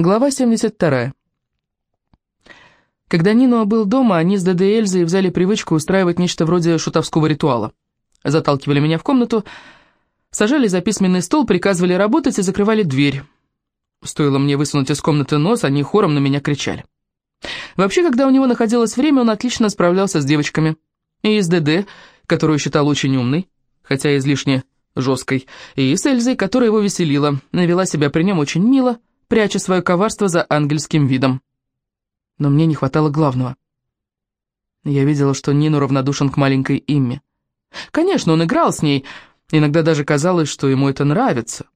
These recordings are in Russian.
Глава 72. Когда Нино был дома, они с ДД Эльзой взяли привычку устраивать нечто вроде шутовского ритуала. Заталкивали меня в комнату, сажали за письменный стол, приказывали работать и закрывали дверь. Стоило мне высунуть из комнаты нос, они хором на меня кричали. Вообще, когда у него находилось время, он отлично справлялся с девочками. И с ДД, которую считал очень умной, хотя излишне жесткой, и с Эльзой, которая его веселила, навела себя при нем очень мило, пряча свое коварство за ангельским видом. Но мне не хватало главного. Я видела, что Нину равнодушен к маленькой Имме. Конечно, он играл с ней, иногда даже казалось, что ему это нравится.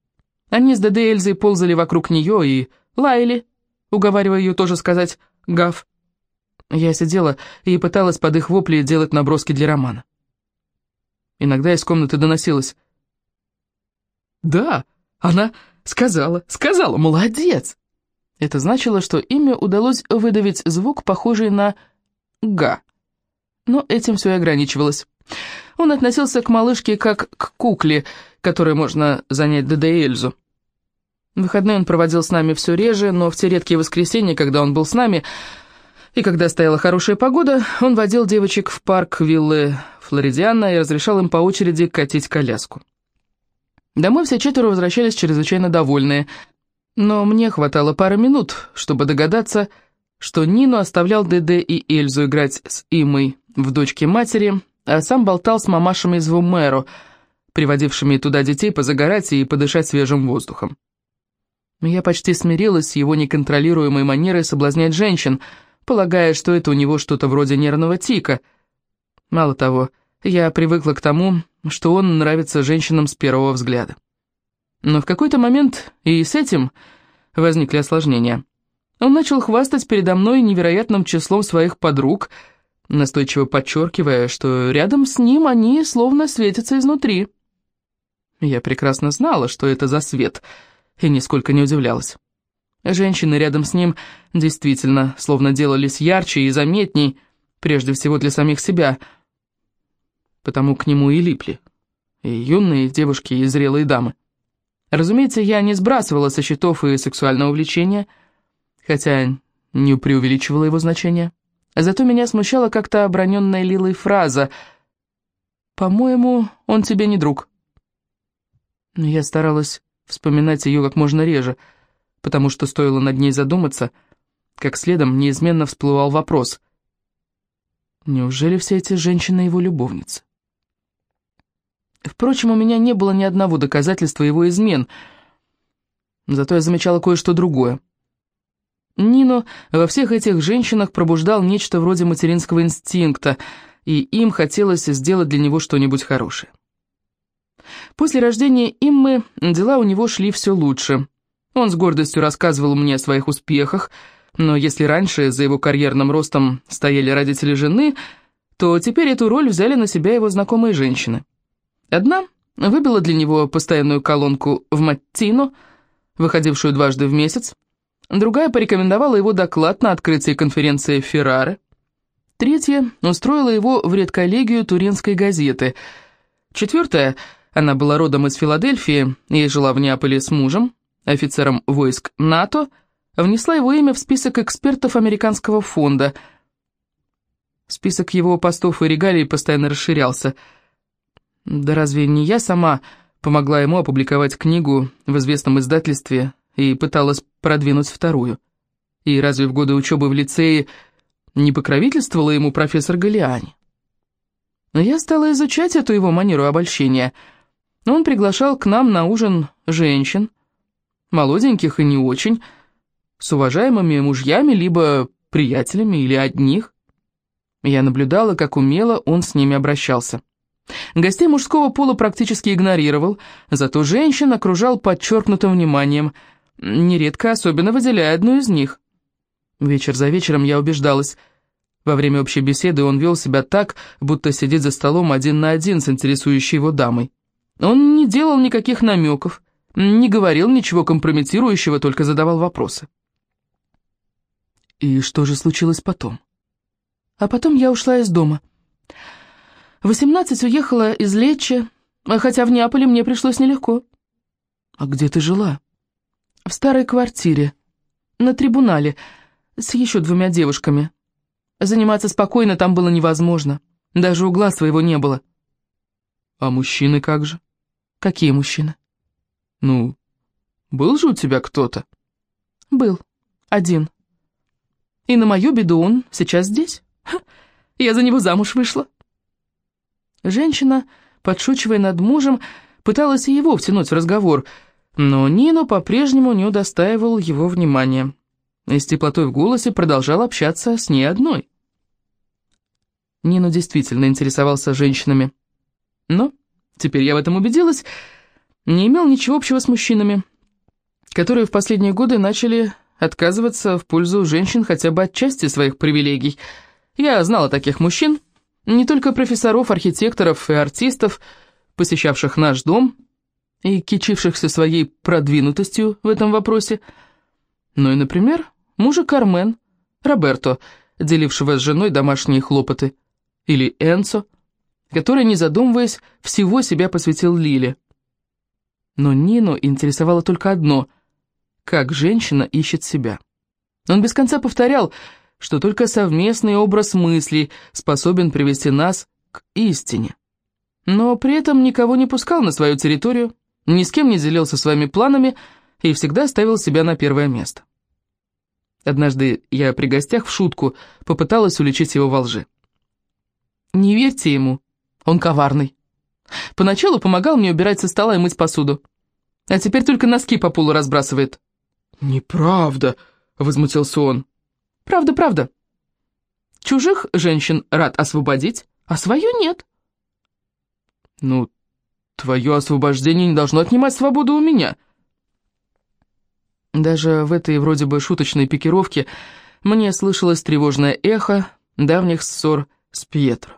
Они с ДД Эльзой ползали вокруг нее и лаяли, уговаривая ее тоже сказать «гав». Я сидела и пыталась под их вопли делать наброски для романа. Иногда из комнаты доносилось «Да, она Сказала, сказала, молодец!» Это значило, что имя удалось выдавить звук, похожий на «га». Но этим все и ограничивалось. Он относился к малышке как к кукле, которой можно занять ДД Эльзу. Выходные он проводил с нами все реже, но в те редкие воскресенья, когда он был с нами, и когда стояла хорошая погода, он водил девочек в парк виллы Флоридиана и разрешал им по очереди катить коляску. Домой все четверо возвращались чрезвычайно довольные, но мне хватало пары минут, чтобы догадаться, что Нину оставлял ДД и Эльзу играть с Имой в дочке матери, а сам болтал с мамашами из Вумеру, приводившими туда детей позагорать и подышать свежим воздухом. Я почти смирилась с его неконтролируемой манерой соблазнять женщин, полагая, что это у него что-то вроде нервного тика. Мало того, я привыкла к тому, что он нравится женщинам с первого взгляда. Но в какой-то момент и с этим возникли осложнения. Он начал хвастать передо мной невероятным числом своих подруг, настойчиво подчеркивая, что рядом с ним они словно светятся изнутри. Я прекрасно знала, что это за свет, и нисколько не удивлялась. Женщины рядом с ним действительно словно делались ярче и заметней, прежде всего для самих себя — потому к нему и липли. И юные девушки, и зрелые дамы. Разумеется, я не сбрасывала со счетов и сексуального влечения, хотя не преувеличивала его значение. Зато меня смущала как-то оброненная Лилой фраза «По-моему, он тебе не друг». Я старалась вспоминать ее как можно реже, потому что стоило над ней задуматься, как следом неизменно всплывал вопрос «Неужели все эти женщины его любовницы?» Впрочем, у меня не было ни одного доказательства его измен. Зато я замечала кое-что другое. Нино во всех этих женщинах пробуждал нечто вроде материнского инстинкта, и им хотелось сделать для него что-нибудь хорошее. После рождения Иммы дела у него шли все лучше. Он с гордостью рассказывал мне о своих успехах, но если раньше за его карьерным ростом стояли родители жены, то теперь эту роль взяли на себя его знакомые женщины. Одна выбила для него постоянную колонку в Маттино, выходившую дважды в месяц. Другая порекомендовала его доклад на открытии конференции Феррары. Третья устроила его в редколлегию Туринской газеты. Четвертая, она была родом из Филадельфии и жила в Неаполе с мужем, офицером войск НАТО, внесла его имя в список экспертов Американского фонда. Список его постов и регалий постоянно расширялся – да разве не я сама помогла ему опубликовать книгу в известном издательстве и пыталась продвинуть вторую? И разве в годы учебы в лицее не покровительствовала ему профессор Галиани? Но я стала изучать эту его манеру обольщения. Он приглашал к нам на ужин женщин, молоденьких и не очень, с уважаемыми мужьями, либо приятелями, или одних. Я наблюдала, как умело он с ними обращался. Гостей мужского пола практически игнорировал, зато женщин окружал подчеркнутым вниманием, нередко особенно выделяя одну из них. Вечер за вечером я убеждалась. Во время общей беседы он вел себя так, будто сидит за столом один на один с интересующей его дамой. Он не делал никаких намеков, не говорил ничего компрометирующего, только задавал вопросы. И что же случилось потом? А потом я ушла из дома. В 18 уехала из Лечи, хотя в Неаполе мне пришлось нелегко. А где ты жила? В старой квартире. на трибунале с еще двумя девушками. Заниматься спокойно там было невозможно. Даже угла своего не было. А мужчины как же? Какие мужчины? Ну, был же у тебя кто-то? Был. Один. И на мою беду он сейчас здесь. Ха, я за него замуж вышла. Женщина, подшучивая над мужем, пыталась и его втянуть в разговор, но Нину по-прежнему не удостаивал его внимания. И с теплотой в голосе продолжал общаться с ней одной. Нину действительно интересовался женщинами. Но, теперь я в этом убедилась, не имел ничего общего с мужчинами, которые в последние годы начали отказываться в пользу женщин хотя бы от части своих привилегий. Я знала таких мужчин, не только профессоров, архитекторов и артистов, посещавших наш дом и кичившихся своей продвинутостью в этом вопросе, но и, например, мужа Кармен, Роберто, делившего с женой домашние хлопоты, или Энцо, который, не задумываясь, всего себя посвятил Лиле. Но Нину интересовало только одно — как женщина ищет себя. Он без конца повторял, что только совместный образ мыслей способен привести нас к истине. Но при этом никого не пускал на свою территорию, ни с кем не делился своими планами и всегда ставил себя на первое место. Однажды я при гостях в шутку попыталась уличить его во лжи. «Не верьте ему, он коварный. Поначалу помогал мне убирать со стола и мыть посуду, а теперь только носки по полу разбрасывает». «Неправда», — возмутился он. «Правда, правда. Чужих женщин рад освободить, а свою нет». «Ну, твое освобождение не должно отнимать свободу у меня». Даже в этой вроде бы шуточной пикировке мне слышалось тревожное эхо давних ссор с Пьетро.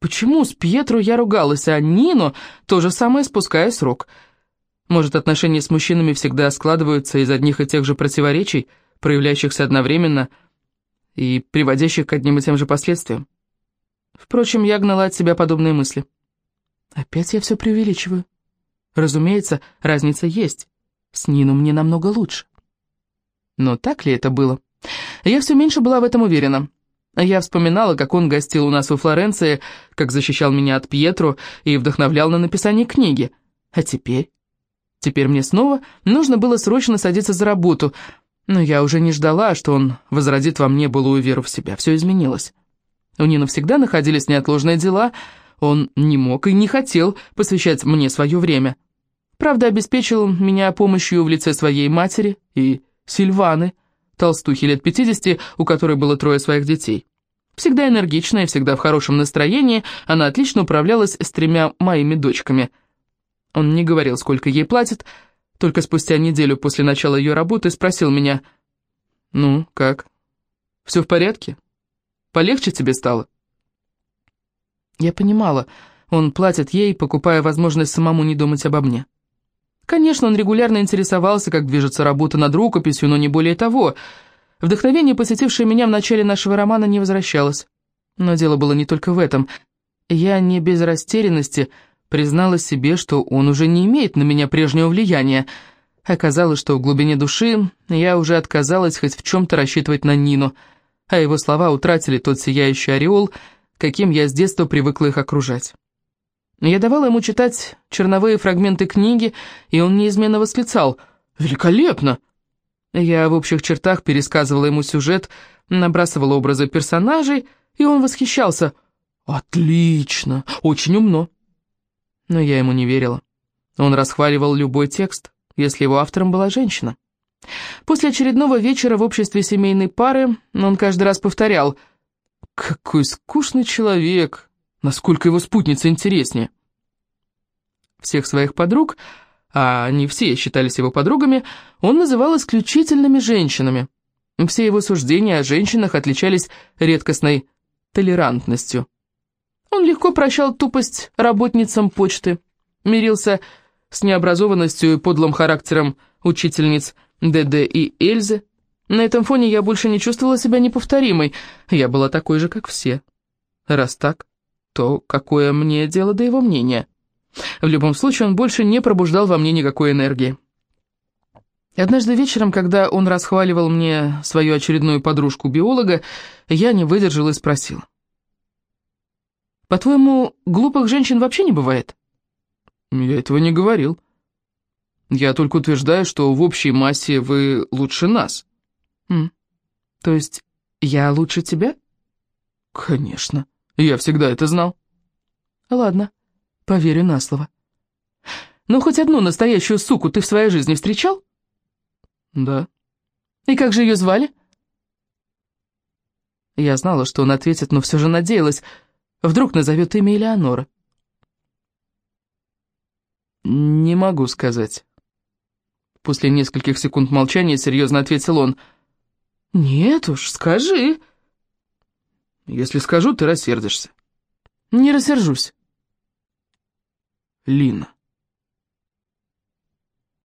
Почему с Пьетро я ругалась, а Нино то же самое спуская срок? Может, отношения с мужчинами всегда складываются из одних и тех же противоречий, проявляющихся одновременно и приводящих к одним и тем же последствиям? Впрочем, я гнала от себя подобные мысли. Опять я все преувеличиваю. Разумеется, разница есть. С Нину мне намного лучше. Но так ли это было? Я все меньше была в этом уверена. Я вспоминала, как он гостил у нас во Флоренции, как защищал меня от Пьетро и вдохновлял на написание книги. А теперь? Теперь мне снова нужно было срочно садиться за работу, но я уже не ждала, что он возродит во мне былую веру в себя. Все изменилось. У Нины всегда находились неотложные дела, он не мог и не хотел посвящать мне свое время. Правда, обеспечил меня помощью в лице своей матери и Сильваны, толстухи лет 50, у которой было трое своих детей. Всегда энергичная, всегда в хорошем настроении, она отлично управлялась с тремя моими дочками. Он не говорил, сколько ей платят, только спустя неделю после начала ее работы спросил меня, «Ну, как? Все в порядке? Полегче тебе стало?» Я понимала, он платит ей, покупая возможность самому не думать обо мне. Конечно, он регулярно интересовался, как движется работа над рукописью, но не более того. Вдохновение, посетившее меня в начале нашего романа, не возвращалось. Но дело было не только в этом. Я не без растерянности признала себе, что он уже не имеет на меня прежнего влияния. Оказалось, что в глубине души я уже отказалась хоть в чем-то рассчитывать на Нину, а его слова утратили тот сияющий ореол, каким я с детства привыкла их окружать. Я давала ему читать черновые фрагменты книги, и он неизменно восклицал «Великолепно!». Я в общих чертах пересказывала ему сюжет, набрасывала образы персонажей, и он восхищался «Отлично! Очень умно!». Но я ему не верила. Он расхваливал любой текст, если его автором была женщина. После очередного вечера в обществе семейной пары он каждый раз повторял «Какой скучный человек! насколько его спутница интереснее. Всех своих подруг, а они все считались его подругами, он называл исключительными женщинами. Все его суждения о женщинах отличались редкостной толерантностью. Он легко прощал тупость работницам почты, мирился с необразованностью и подлым характером учительниц ДД и Эльзы. На этом фоне я больше не чувствовала себя неповторимой, я была такой же, как все. Раз так, то какое мне дело до его мнения? В любом случае, он больше не пробуждал во мне никакой энергии. Однажды вечером, когда он расхваливал мне свою очередную подружку-биолога, я не выдержал и спросил. «По-твоему, глупых женщин вообще не бывает?» «Я этого не говорил. Я только утверждаю, что в общей массе вы лучше нас». М. «То есть я лучше тебя?» «Конечно. Я всегда это знал». «Ладно, поверю на слово». «Ну, хоть одну настоящую суку ты в своей жизни встречал?» «Да». «И как же ее звали?» Я знала, что он ответит, но все же надеялась. Вдруг назовет имя Элеонора. «Не могу сказать». После нескольких секунд молчания серьезно ответил он. «Нет уж, скажи». «Если скажу, ты рассердишься». «Не рассержусь». «Лина».